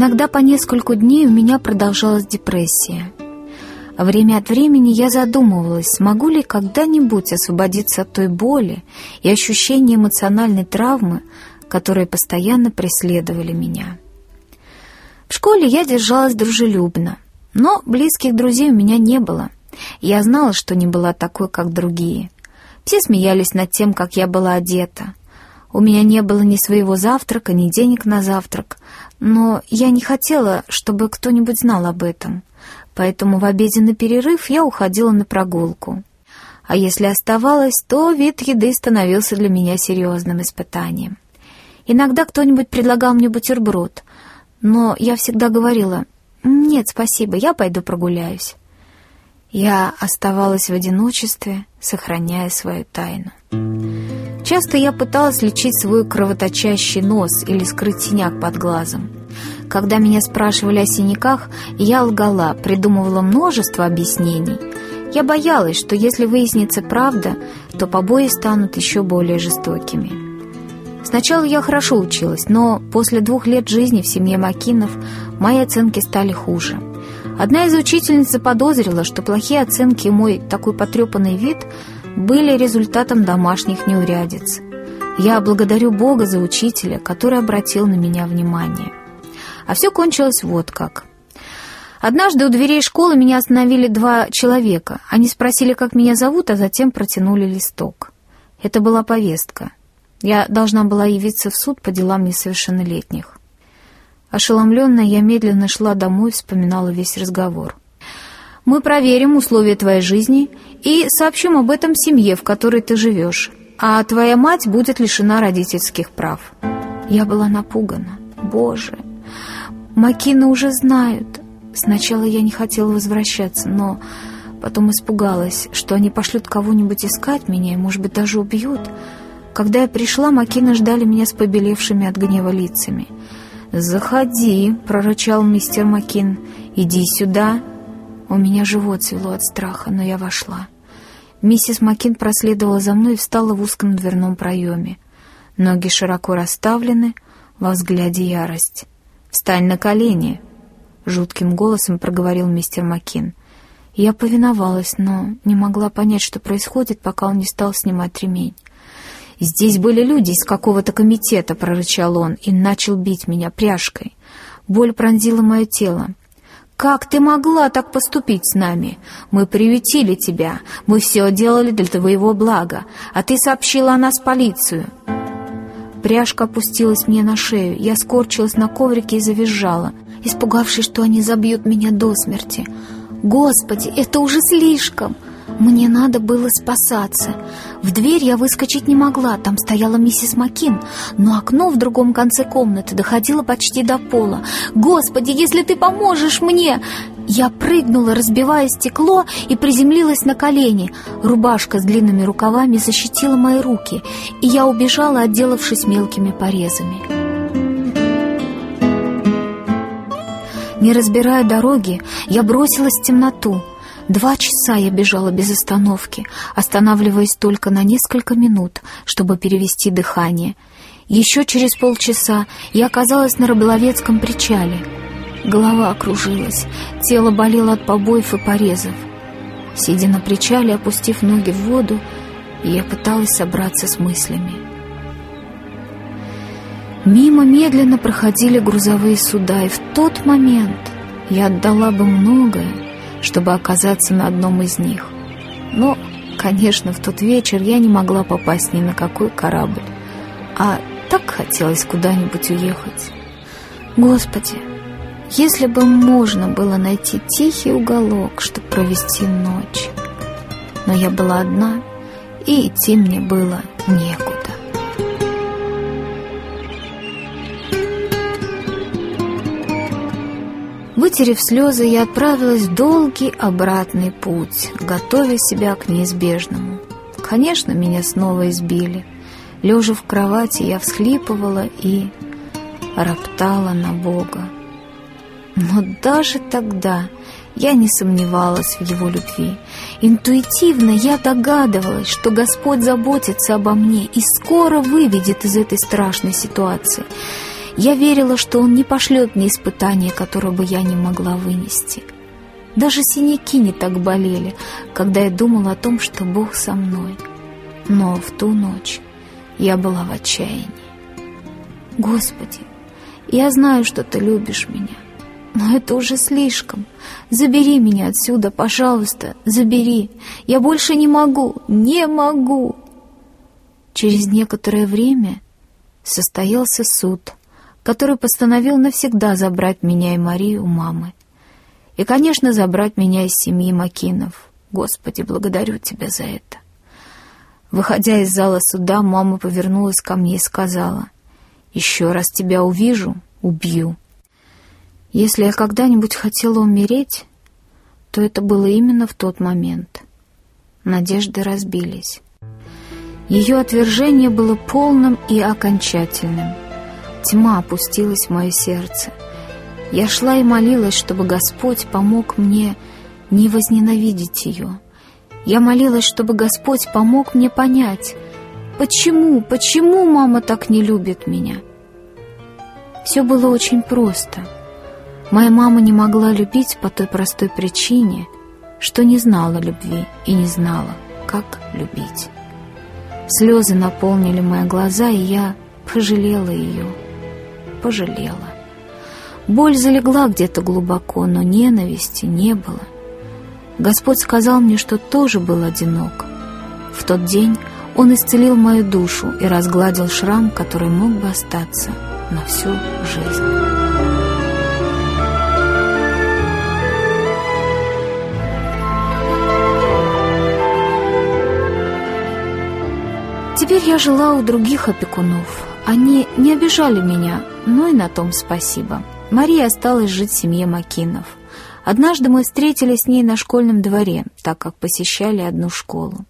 Иногда по нескольку дней у меня продолжалась депрессия. Время от времени я задумывалась, смогу ли когда-нибудь освободиться от той боли и ощущения эмоциональной травмы, которые постоянно преследовали меня. В школе я держалась дружелюбно, но близких друзей у меня не было. Я знала, что не была такой, как другие. Все смеялись над тем, как я была одета. У меня не было ни своего завтрака, ни денег на завтрак, но я не хотела, чтобы кто-нибудь знал об этом, поэтому в обеденный перерыв я уходила на прогулку. А если оставалась, то вид еды становился для меня серьезным испытанием. Иногда кто-нибудь предлагал мне бутерброд, но я всегда говорила «Нет, спасибо, я пойду прогуляюсь». Я оставалась в одиночестве, сохраняя свою тайну. Часто я пыталась лечить свой кровоточащий нос или скрыть синяк под глазом. Когда меня спрашивали о синяках, я лгала, придумывала множество объяснений. Я боялась, что если выяснится правда, то побои станут еще более жестокими. Сначала я хорошо училась, но после двух лет жизни в семье Макинов мои оценки стали хуже – Одна из учительниц заподозрила, что плохие оценки и мой такой потрепанный вид были результатом домашних неурядиц. Я благодарю Бога за учителя, который обратил на меня внимание. А все кончилось вот как. Однажды у дверей школы меня остановили два человека. Они спросили, как меня зовут, а затем протянули листок. Это была повестка. Я должна была явиться в суд по делам несовершеннолетних. Ошеломленная, я медленно шла домой и вспоминала весь разговор. «Мы проверим условия твоей жизни и сообщим об этом семье, в которой ты живешь, а твоя мать будет лишена родительских прав». Я была напугана. «Боже, Макина уже знают». Сначала я не хотела возвращаться, но потом испугалась, что они пошлют кого-нибудь искать меня и, может быть, даже убьют. Когда я пришла, Макина ждали меня с побелевшими от гнева лицами – «Заходи», — прорычал мистер Макин. «Иди сюда». У меня живот свело от страха, но я вошла. Миссис Макин проследовала за мной и встала в узком дверном проеме. Ноги широко расставлены, во взгляде ярость. «Встань на колени!» — жутким голосом проговорил мистер Макин. Я повиновалась, но не могла понять, что происходит, пока он не стал снимать ремень. «Здесь были люди из какого-то комитета», — прорычал он и начал бить меня пряжкой. Боль пронзила мое тело. «Как ты могла так поступить с нами? Мы приютили тебя, мы все делали для твоего блага, а ты сообщила о нас полицию». Пряжка опустилась мне на шею, я скорчилась на коврике и завизжала, испугавшись, что они забьют меня до смерти. «Господи, это уже слишком!» Мне надо было спасаться. В дверь я выскочить не могла, там стояла миссис Макин, но окно в другом конце комнаты доходило почти до пола. «Господи, если ты поможешь мне!» Я прыгнула, разбивая стекло, и приземлилась на колени. Рубашка с длинными рукавами защитила мои руки, и я убежала, отделавшись мелкими порезами. Не разбирая дороги, я бросилась в темноту. Два часа я бежала без остановки, останавливаясь только на несколько минут, чтобы перевести дыхание. Еще через полчаса я оказалась на Рыболовецком причале. Голова окружилась, тело болело от побоев и порезов. Сидя на причале, опустив ноги в воду, я пыталась собраться с мыслями. Мимо медленно проходили грузовые суда, и в тот момент я отдала бы многое, чтобы оказаться на одном из них. Но, конечно, в тот вечер я не могла попасть ни на какой корабль, а так хотелось куда-нибудь уехать. Господи, если бы можно было найти тихий уголок, чтобы провести ночь. Но я была одна, и идти мне было некуда. Вытерев слезы, я отправилась в долгий обратный путь, готовя себя к неизбежному. Конечно, меня снова избили. Лежа в кровати, я всхлипывала и роптала на Бога. Но даже тогда я не сомневалась в Его любви. Интуитивно я догадывалась, что Господь заботится обо мне и скоро выведет из этой страшной ситуации – Я верила, что он не пошлет мне испытания, которое бы я не могла вынести. Даже синяки не так болели, когда я думала о том, что Бог со мной. Но в ту ночь я была в отчаянии. Господи, я знаю, что Ты любишь меня, но это уже слишком. Забери меня отсюда, пожалуйста, забери. Я больше не могу, не могу. Через некоторое время состоялся суд, который постановил навсегда забрать меня и Марию у мамы. И, конечно, забрать меня из семьи Макинов. Господи, благодарю Тебя за это. Выходя из зала суда, мама повернулась ко мне и сказала, «Еще раз тебя увижу, убью». Если я когда-нибудь хотела умереть, то это было именно в тот момент. Надежды разбились. Ее отвержение было полным и окончательным. Тьма опустилась в мое сердце. Я шла и молилась, чтобы Господь помог мне не возненавидеть ее. Я молилась, чтобы Господь помог мне понять, почему, почему мама так не любит меня. Все было очень просто. Моя мама не могла любить по той простой причине, что не знала любви и не знала, как любить. Слезы наполнили мои глаза, и я пожалела ее. Пожалела. Боль залегла где-то глубоко, но ненависти не было. Господь сказал мне, что тоже был одинок. В тот день Он исцелил мою душу и разгладил шрам, который мог бы остаться на всю жизнь. Теперь я жила у других опекунов. Они не обижали меня, но и на том спасибо. Мария осталась жить в семье Макинов. Однажды мы встретились с ней на школьном дворе, так как посещали одну школу.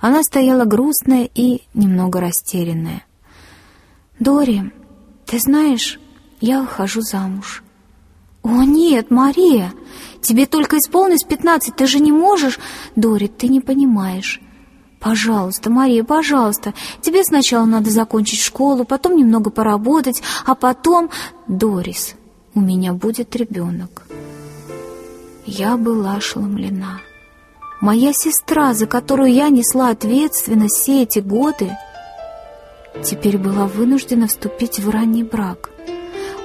Она стояла грустная и немного растерянная. «Дори, ты знаешь, я выхожу замуж». «О, нет, Мария, тебе только исполнилось пятнадцать, ты же не можешь...» «Дори, ты не понимаешь. «Пожалуйста, Мария, пожалуйста, тебе сначала надо закончить школу, потом немного поработать, а потом...» «Дорис, у меня будет ребенок». Я была ошеломлена. Моя сестра, за которую я несла ответственность все эти годы, теперь была вынуждена вступить в ранний брак.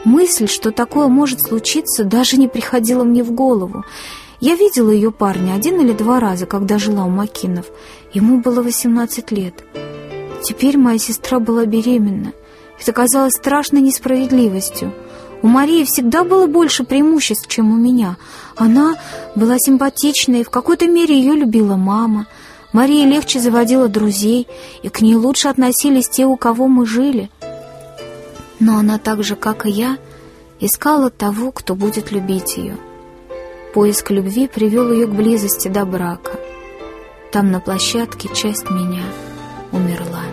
Мысль, что такое может случиться, даже не приходила мне в голову. Я видела ее парня один или два раза, когда жила у Макинов. Ему было 18 лет. Теперь моя сестра была беременна. Это казалось страшной несправедливостью. У Марии всегда было больше преимуществ, чем у меня. Она была симпатичной, в какой-то мере ее любила мама. Мария легче заводила друзей, и к ней лучше относились те, у кого мы жили. Но она так же, как и я, искала того, кто будет любить ее. Поиск любви привел ее к близости до брака. Там на площадке часть меня умерла.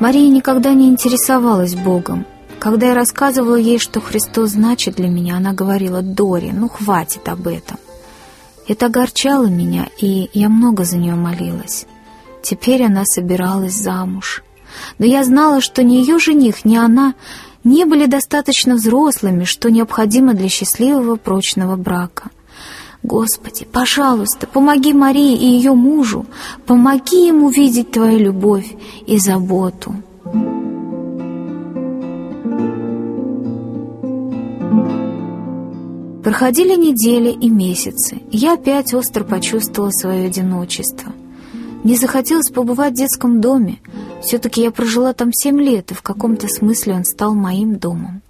Мария никогда не интересовалась Богом. Когда я рассказывала ей, что Христос значит для меня, она говорила, «Дори, ну хватит об этом». Это огорчало меня, и я много за нее молилась. Теперь она собиралась замуж. Но я знала, что ни ее жених, ни она не были достаточно взрослыми, что необходимо для счастливого прочного брака. Господи, пожалуйста, помоги Марии и ее мужу, помоги ему видеть Твою любовь и заботу. Проходили недели и месяцы. Я опять остро почувствовала свое одиночество. Мне захотелось побывать в детском доме. Все-таки я прожила там семь лет, и в каком-то смысле он стал моим домом.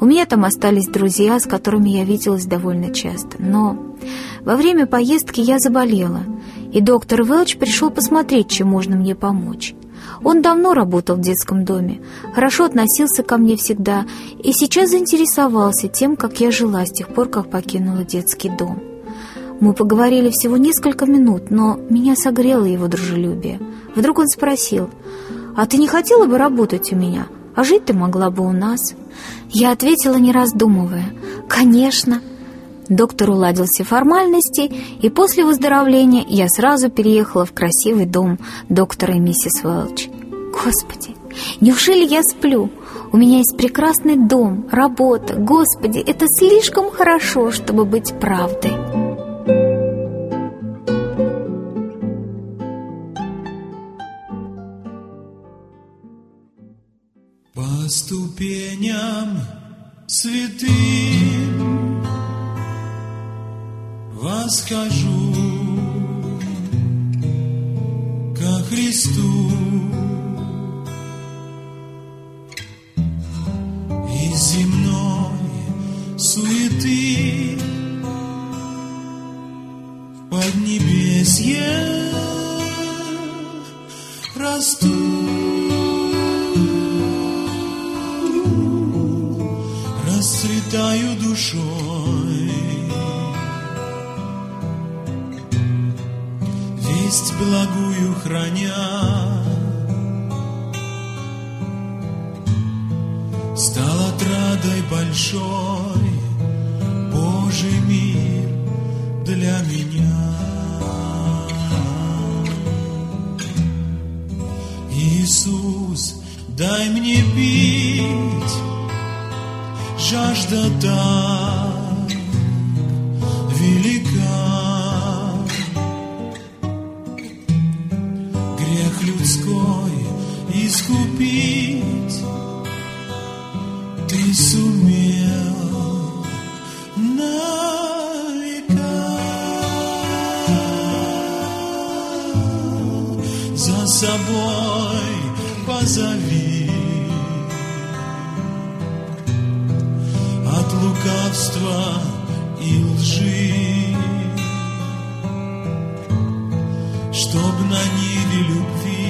У меня там остались друзья, с которыми я виделась довольно часто. Но во время поездки я заболела, и доктор Велч пришел посмотреть, чем можно мне помочь. Он давно работал в детском доме, хорошо относился ко мне всегда и сейчас заинтересовался тем, как я жила с тех пор, как покинула детский дом. Мы поговорили всего несколько минут, но меня согрело его дружелюбие. Вдруг он спросил, «А ты не хотела бы работать у меня? А жить ты могла бы у нас?» Я ответила, не раздумывая, «Конечно». Доктор уладил все формальности, и после выздоровления я сразу переехала в красивый дом доктора и миссис Уэлч. Господи, неужели я сплю? У меня есть прекрасный дом, работа. Господи, это слишком хорошо, чтобы быть правдой. Святым восхожу ко Христу. Расцветаю душой. Весть благую храня, Стал отрадой большой Божий мир для меня. Иисус, дай мне пить жажда так велика. Грех людской искупить ты сумел на века. За собой позови. Лукавства и лжи, Чтоб на ниве любви